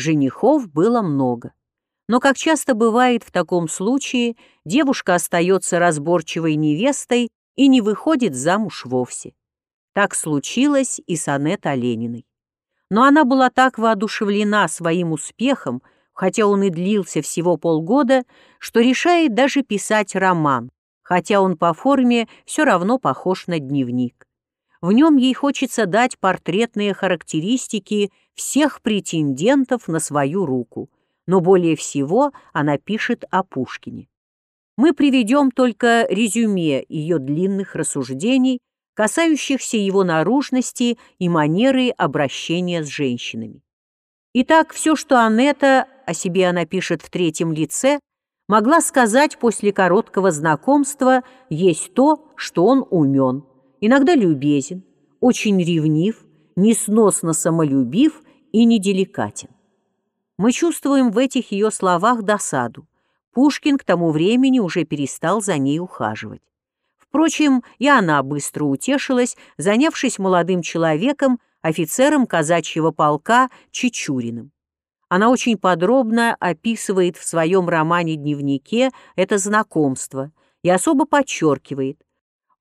женихов было много. Но, как часто бывает в таком случае, девушка остается разборчивой невестой и не выходит замуж вовсе. Так случилось и с Аннет Олениной. Но она была так воодушевлена своим успехом, хотя он и длился всего полгода, что решает даже писать роман, хотя он по форме все равно похож на дневник. В нем ей хочется дать портретные характеристики всех претендентов на свою руку, но более всего она пишет о Пушкине. Мы приведем только резюме ее длинных рассуждений, касающихся его наружности и манеры обращения с женщинами. Итак, все, что Анетта, о себе она пишет в третьем лице, могла сказать после короткого знакомства, есть то, что он умен, иногда любезен, очень ревнив, несносно самолюбив и неделикатен. Мы чувствуем в этих ее словах досаду. Пушкин к тому времени уже перестал за ней ухаживать. Впрочем, и она быстро утешилась, занявшись молодым человеком, офицером казачьего полка Чечуриным. Она очень подробно описывает в своем романе-дневнике это знакомство и особо подчеркивает.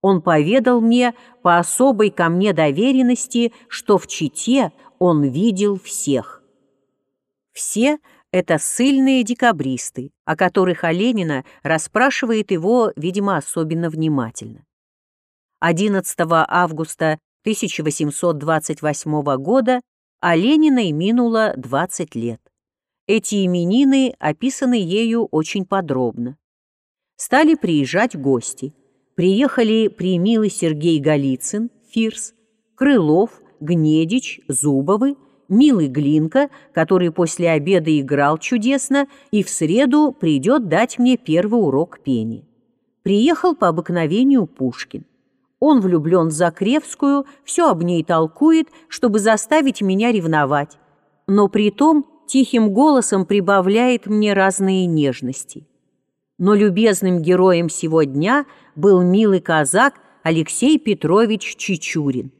Он поведал мне по особой ко мне доверенности, что в Чите он видел всех. Все — это сильные декабристы, о которых Оленина расспрашивает его, видимо, особенно внимательно. 11 августа 1828 года а Лениной минуло 20 лет. Эти именины описаны ею очень подробно. Стали приезжать гости. Приехали Примилый Сергей Голицын, Фирс, Крылов, Гнедич, Зубовы, Милый Глинка, который после обеда играл чудесно и в среду придет дать мне первый урок пения. Приехал по обыкновению Пушкин. Он влюблен в Закревскую, все об ней толкует, чтобы заставить меня ревновать. Но при том тихим голосом прибавляет мне разные нежности. Но любезным героем сего дня был милый казак Алексей Петрович Чичурин.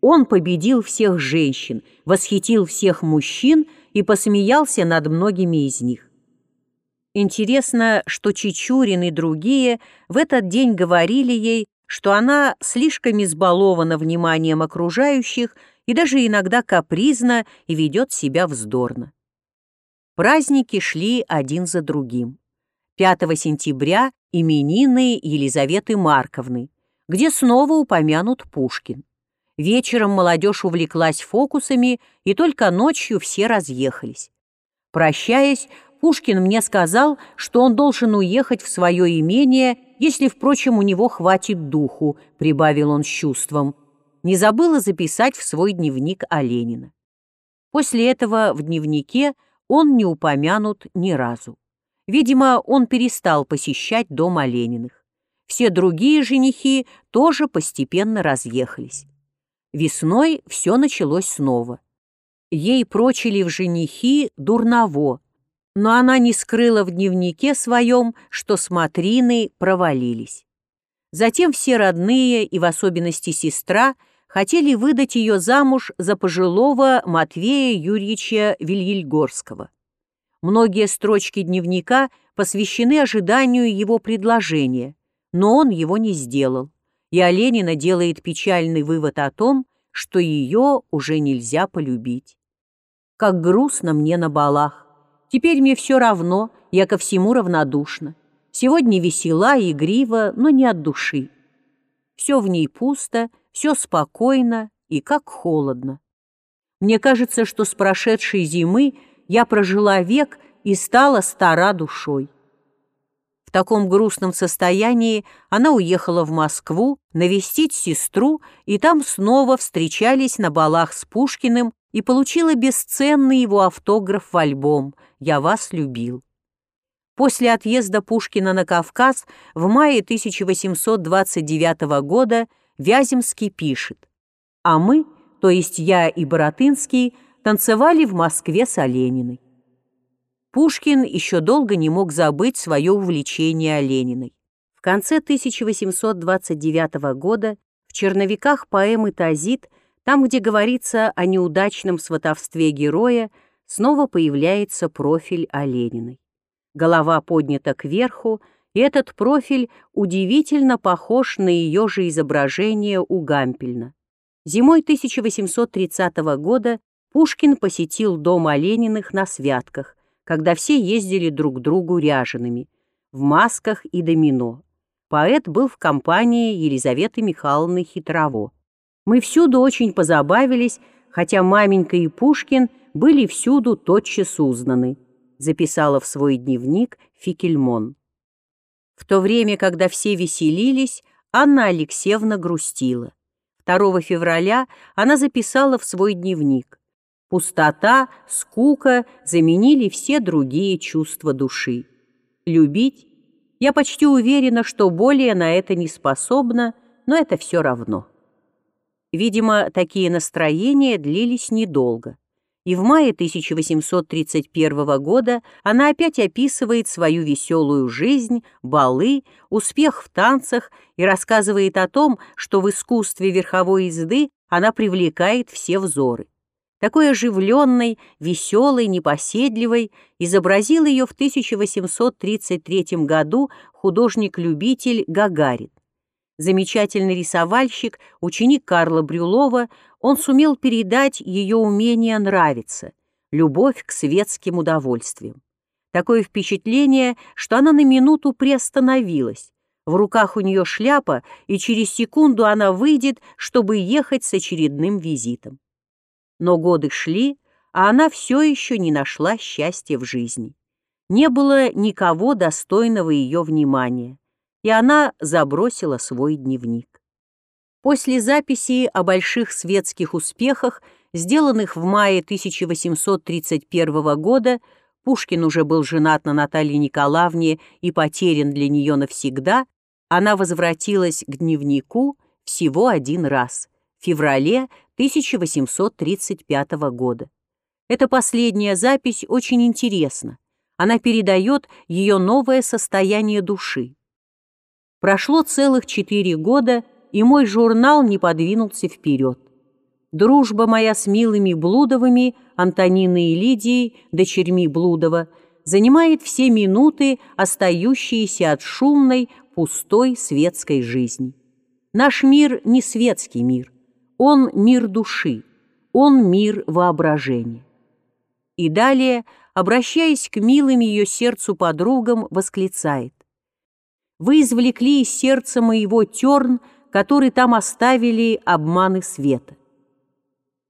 Он победил всех женщин, восхитил всех мужчин и посмеялся над многими из них. Интересно, что Чичурин и другие в этот день говорили ей, что она слишком избалована вниманием окружающих и даже иногда капризна и ведет себя вздорно. Праздники шли один за другим. 5 сентября именины Елизаветы Марковны, где снова упомянут Пушкин. Вечером молодежь увлеклась фокусами, и только ночью все разъехались. Прощаясь, Пушкин мне сказал, что он должен уехать в свое имение, если, впрочем, у него хватит духу, прибавил он с чувством. Не забыла записать в свой дневник о Ленина. После этого в дневнике он не упомянут ни разу. Видимо, он перестал посещать дом Олениных. Все другие женихи тоже постепенно разъехались. Весной все началось снова. Ей прочили в женихи Дурново, но она не скрыла в дневнике своем, что смотрины провалились. Затем все родные, и в особенности сестра, хотели выдать ее замуж за пожилого Матвея Юрьевича Вильельгорского. Многие строчки дневника посвящены ожиданию его предложения, но он его не сделал, и Оленина делает печальный вывод о том, что ее уже нельзя полюбить. Как грустно мне на балах. Теперь мне все равно, я ко всему равнодушна. Сегодня весела игрива, но не от души. Все в ней пусто, все спокойно и как холодно. Мне кажется, что с прошедшей зимы я прожила век и стала стара душой. В таком грустном состоянии она уехала в Москву навестить сестру, и там снова встречались на балах с Пушкиным и получила бесценный его автограф в альбом «Я вас любил». После отъезда Пушкина на Кавказ в мае 1829 года Вяземский пишет «А мы, то есть я и Боротынский, танцевали в Москве с Олениной». Пушкин еще долго не мог забыть свое увлечение Олениной. В конце 1829 года в черновиках поэмы «Тазит» Там, где говорится о неудачном сватовстве героя, снова появляется профиль Олениной. Голова поднята кверху, и этот профиль удивительно похож на ее же изображение у Гампельна. Зимой 1830 года Пушкин посетил дом Олениных на святках, когда все ездили друг к другу ряжеными, в масках и домино. Поэт был в компании Елизаветы Михайловны Хитрово. Мы всюду очень позабавились, хотя маменька и Пушкин были всюду тотчас узнаны, записала в свой дневник Фикельмон. В то время, когда все веселились, Анна Алексеевна грустила. 2 февраля она записала в свой дневник. Пустота, скука заменили все другие чувства души. Любить? Я почти уверена, что более на это не способна, но это все равно. Видимо, такие настроения длились недолго. И в мае 1831 года она опять описывает свою веселую жизнь, балы, успех в танцах и рассказывает о том, что в искусстве верховой езды она привлекает все взоры. Такой оживленной, веселой, непоседливой изобразил ее в 1833 году художник-любитель Гагарин замечательный рисовальщик, ученик Карла Брюлова, он сумел передать ее умение нравиться, любовь к светским удовольствиям. Такое впечатление, что она на минуту приостановилась. В руках у нее шляпа, и через секунду она выйдет, чтобы ехать с очередным визитом. Но годы шли, а она все еще не нашла счастья в жизни. Не было никого достойного ее внимания и она забросила свой дневник. После записи о больших светских успехах, сделанных в мае 1831 года, Пушкин уже был женат на Наталье Николаевне и потерян для нее навсегда, она возвратилась к дневнику всего один раз, в феврале 1835 года. Эта последняя запись очень интересна. Она передает ее новое состояние души. Прошло целых четыре года, и мой журнал не подвинулся вперед. Дружба моя с милыми Блудовыми, Антониной и Лидией, дочерьми Блудова, занимает все минуты, остающиеся от шумной, пустой светской жизни. Наш мир не светский мир, он мир души, он мир воображения. И далее, обращаясь к милым ее сердцу подругам, восклицает вы извлекли из сердца моего терн, который там оставили обманы света.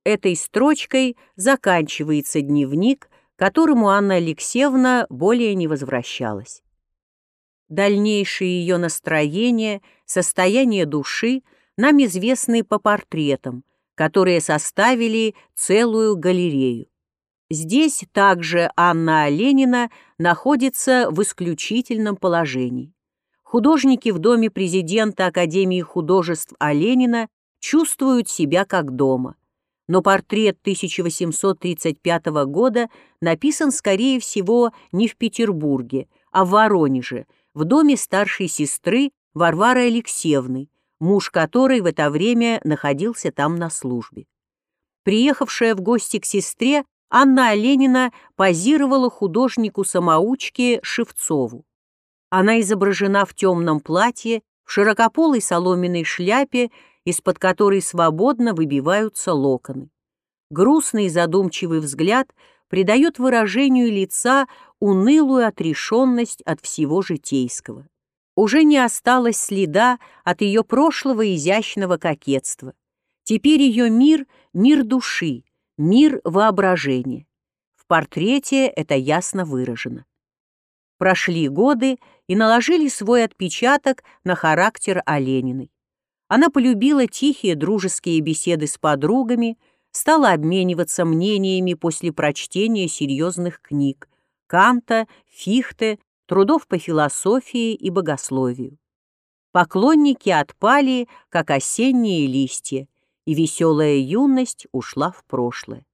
Этой строчкой заканчивается дневник, которому Анна Алексеевна более не возвращалась. Дальнейшие ее настроения, состояние души нам известны по портретам, которые составили целую галерею. Здесь также Анна Ленина находится в исключительном положении художники в доме президента Академии художеств Оленина чувствуют себя как дома. Но портрет 1835 года написан, скорее всего, не в Петербурге, а в Воронеже, в доме старшей сестры Варвары Алексеевны, муж которой в это время находился там на службе. Приехавшая в гости к сестре, Анна Оленина позировала художнику-самоучке Шевцову. Она изображена в темном платье, в широкополой соломенной шляпе, из-под которой свободно выбиваются локоны. Грустный и задумчивый взгляд придает выражению лица унылую отрешенность от всего житейского. Уже не осталось следа от ее прошлого изящного кокетства. Теперь ее мир — мир души, мир воображения. В портрете это ясно выражено. Прошли годы и наложили свой отпечаток на характер Олениной. Она полюбила тихие дружеские беседы с подругами, стала обмениваться мнениями после прочтения серьезных книг Канта, Фихте, трудов по философии и богословию. Поклонники отпали, как осенние листья, и веселая юность ушла в прошлое.